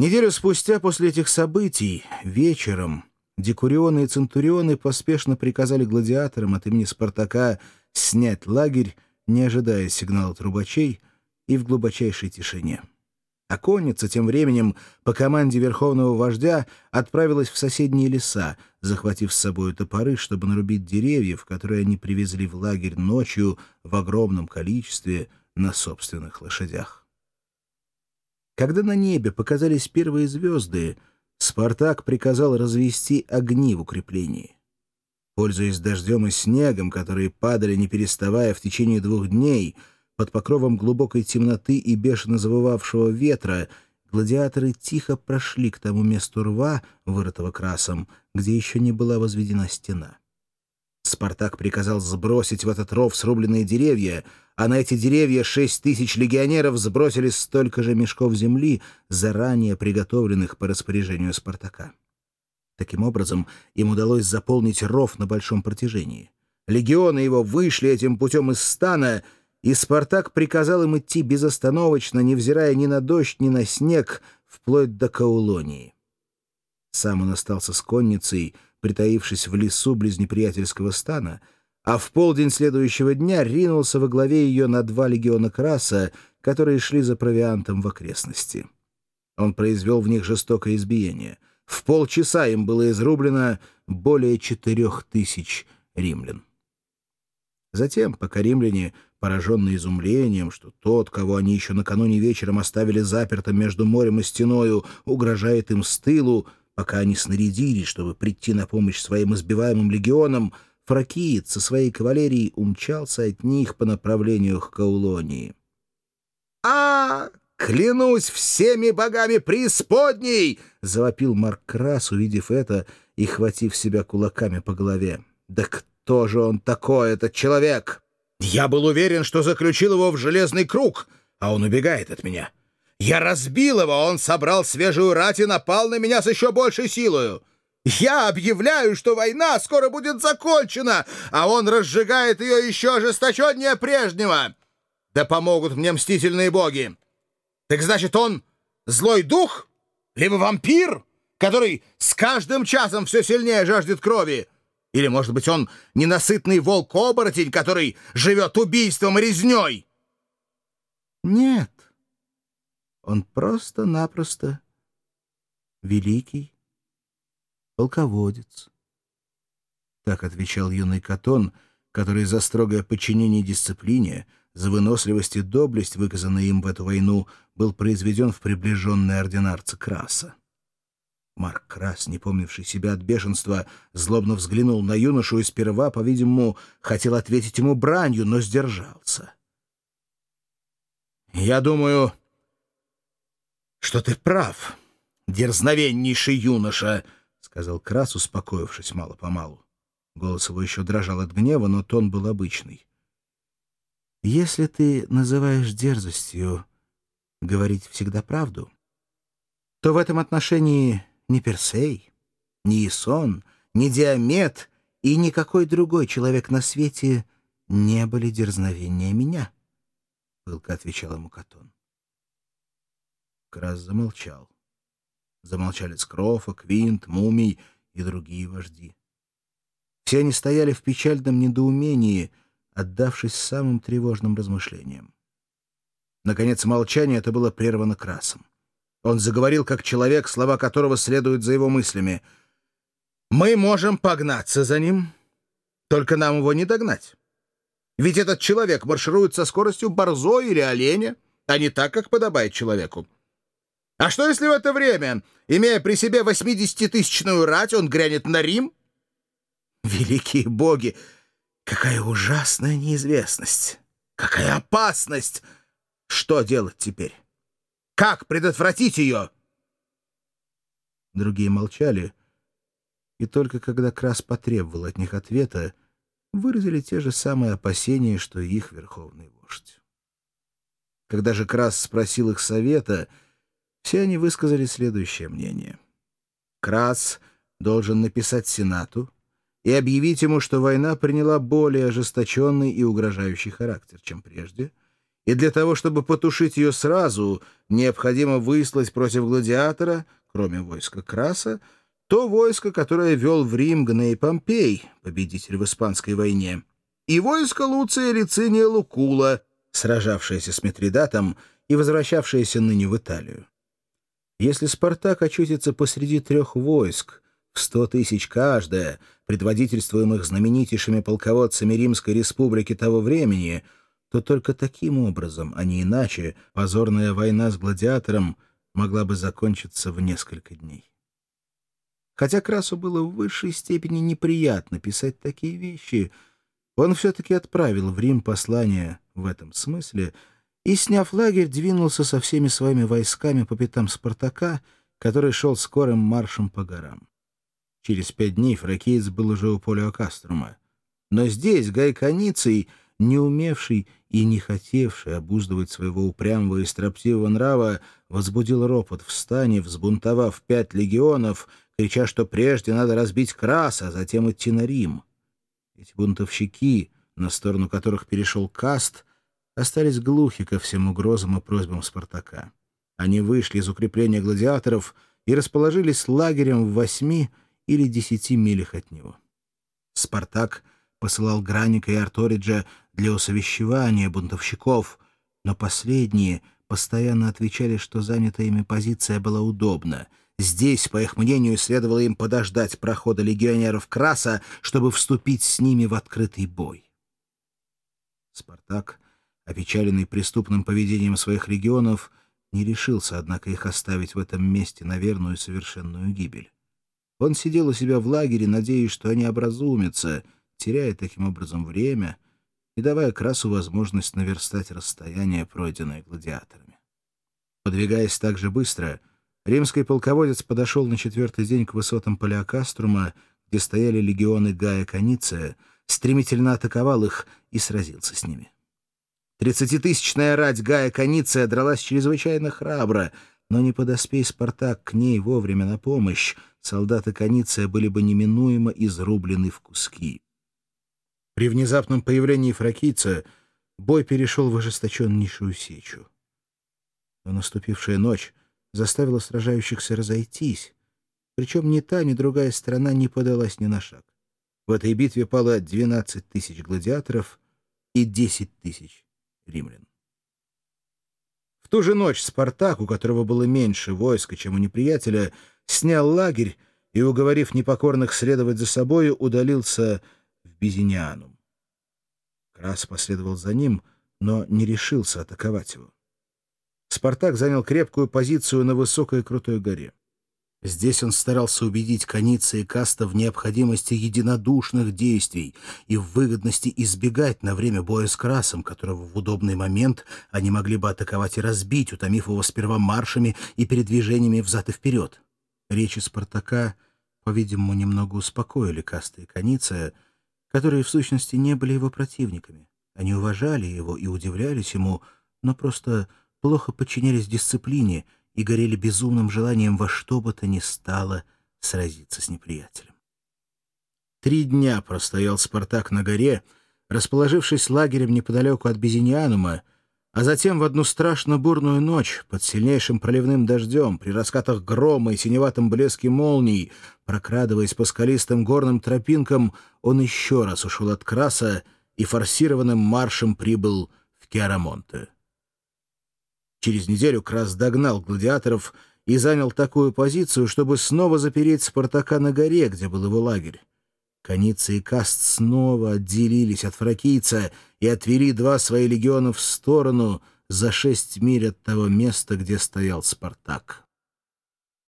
Неделю спустя после этих событий, вечером, декурионы и центурионы поспешно приказали гладиаторам от имени Спартака снять лагерь, не ожидая сигнала трубачей, и в глубочайшей тишине. А конница тем временем по команде верховного вождя отправилась в соседние леса, захватив с собой топоры, чтобы нарубить деревьев, которые они привезли в лагерь ночью в огромном количестве на собственных лошадях. Когда на небе показались первые звезды, Спартак приказал развести огни в укреплении. Пользуясь дождем и снегом, которые падали не переставая в течение двух дней, под покровом глубокой темноты и бешено завывавшего ветра, гладиаторы тихо прошли к тому месту рва, вырытого красом, где еще не была возведена стена. Спартак приказал сбросить в этот ров срубленные деревья, а на эти деревья шесть тысяч легионеров сбросили столько же мешков земли, заранее приготовленных по распоряжению Спартака. Таким образом, им удалось заполнить ров на большом протяжении. Легионы его вышли этим путем из стана — и Спартак приказал им идти безостановочно, невзирая ни на дождь, ни на снег, вплоть до Каулонии. Сам он остался с конницей, притаившись в лесу близ неприятельского стана, а в полдень следующего дня ринулся во главе ее на два легиона Краса, которые шли за провиантом в окрестности. Он произвел в них жестокое избиение. В полчаса им было изрублено более четырех тысяч римлян. Затем, пока римляне пораженный изумлением, что тот, кого они еще накануне вечером оставили запертым между морем и стеною, угрожает им с тылу, пока они снарядились, чтобы прийти на помощь своим избиваемым легионам, Фракиит со своей кавалерией умчался от них по направлению к Каулонии. «А, клянусь всеми богами преисподней!» — завопил Марк Крас, увидев это и хватив себя кулаками по голове. «Да кто же он такой, этот человек?» Я был уверен, что заключил его в железный круг, а он убегает от меня. Я разбил его, он собрал свежую рать и напал на меня с еще большей силою. Я объявляю, что война скоро будет закончена, а он разжигает ее еще ожесточеннее прежнего. Да помогут мне мстительные боги. Так значит, он злой дух? Либо вампир, который с каждым часом все сильнее жаждет крови? Или, может быть, он ненасытный волк-оборотень, который живет убийством и резней? Нет. Он просто-напросто великий полководец. Так отвечал юный Катон, который за строгое подчинение дисциплине, за выносливость и доблесть, выказанные им в эту войну, был произведен в приближенные ординарцы Краса. Марк Крас, не помнивший себя от бешенства, злобно взглянул на юношу и сперва, по-видимому, хотел ответить ему бранью, но сдержался. «Я думаю, что ты прав, дерзновеннейший юноша», — сказал Крас, успокоившись мало-помалу. Голос его еще дрожал от гнева, но тон был обычный. «Если ты называешь дерзостью говорить всегда правду, то в этом отношении ни Персей, ни Исон, ни Диамет и никакой другой человек на свете не были дерзновения меня, — пылко отвечал ему Катон. Крас замолчал. Замолчали Скрофа, Квинт, Мумий и другие вожди. Все они стояли в печальном недоумении, отдавшись самым тревожным размышлениям. Наконец, молчание это было прервано Красом. Он заговорил как человек, слова которого следуют за его мыслями. «Мы можем погнаться за ним, только нам его не догнать. Ведь этот человек марширует со скоростью борзо или оленя, а не так, как подобает человеку. А что, если в это время, имея при себе восьмидесятитысячную рать, он грянет на Рим? Великие боги! Какая ужасная неизвестность! Какая опасность! Что делать теперь?» Как предотвратить ее?» Другие молчали, и только когда Крас потребовал от них ответа, выразили те же самые опасения, что и их верховный вождь. Когда же Крас спросил их совета, все они высказали следующее мнение. Крас должен написать Сенату и объявить ему, что война приняла более ожесточенный и угрожающий характер, чем прежде — и для того, чтобы потушить ее сразу, необходимо выслать против гладиатора, кроме войска Краса, то войско, которое вел в Рим Гней Помпей, победитель в Испанской войне, и войско Луция Лициния Лукула, сражавшееся с Митридатом и возвращавшееся ныне в Италию. Если Спартак очутится посреди трех войск, в сто тысяч каждое, предводительствуемых знаменитейшими полководцами Римской республики того времени, то только таким образом, а не иначе, позорная война с гладиатором могла бы закончиться в несколько дней. Хотя Красу было в высшей степени неприятно писать такие вещи, он все-таки отправил в Рим послание в этом смысле и, сняв лагерь, двинулся со всеми своими войсками по пятам Спартака, который шел скорым маршем по горам. Через пять дней фракиец был уже у поля Каструма. Но здесь Гай Каницей, не умевший и не хотевший обуздывать своего упрямого и строптивого нрава, возбудил ропот в стане, взбунтовав пять легионов, крича, что прежде надо разбить Краса, а затем идти на Рим. Эти бунтовщики, на сторону которых перешел Каст, остались глухи ко всем угрозам и просьбам Спартака. Они вышли из укрепления гладиаторов и расположились лагерем в восьми или десяти милях от него. Спартак посылал Граника и Арториджа для усовещевания бунтовщиков, но последние постоянно отвечали, что занятая ими позиция была удобна — Здесь, по их мнению, следовало им подождать прохода легионеров Краса, чтобы вступить с ними в открытый бой. Спартак, опечаленный преступным поведением своих легионов, не решился, однако, их оставить в этом месте на верную совершенную гибель. Он сидел у себя в лагере, надеясь, что они образумятся, теряя таким образом время и давая Красу возможность наверстать расстояние, пройденное гладиаторами. Подвигаясь так же быстро — Римский полководец подошел на четвертый день к высотам Палеокаструма, где стояли легионы Гая Каниция, стремительно атаковал их и сразился с ними. Тридцатитысячная рать Гая Каниция дралась чрезвычайно храбро, но не подоспей Спартак к ней вовремя на помощь, солдаты Каниция были бы неминуемо изрублены в куски. При внезапном появлении фракийца бой перешел в ожесточеннейшую сечу. Но наступившая ночь заставила сражающихся разойтись, причем ни та, ни другая сторона не подалась ни на шаг. В этой битве пало 12 тысяч гладиаторов и 10 тысяч римлян. В ту же ночь Спартак, у которого было меньше войска, чем у неприятеля, снял лагерь и, уговорив непокорных следовать за собою, удалился в Безинианум. Крас последовал за ним, но не решился атаковать его. Спартак занял крепкую позицию на высокой крутой горе. Здесь он старался убедить Каница и Каста в необходимости единодушных действий и в выгодности избегать на время боя с Красом, которого в удобный момент они могли бы атаковать и разбить, утомив его сперва маршами и передвижениями взад и вперед. Речи Спартака, по-видимому, немного успокоили Каста и Каниция, которые в сущности не были его противниками. Они уважали его и удивлялись ему, но просто плохо подчинялись дисциплине и горели безумным желанием во что бы то ни стало сразиться с неприятелем. Три дня простоял Спартак на горе, расположившись лагерем неподалеку от Безинианума, а затем в одну страшно бурную ночь, под сильнейшим проливным дождем, при раскатах грома и синеватом блеске молний, прокрадываясь по скалистым горным тропинкам, он еще раз ушел от Краса и форсированным маршем прибыл в Киарамонте. Через неделю Крас догнал гладиаторов и занял такую позицию, чтобы снова запереть Спартака на горе, где был его лагерь. Каница и Каст снова отделились от фракийца и отвели два свои легиона в сторону за шесть миль от того места, где стоял Спартак.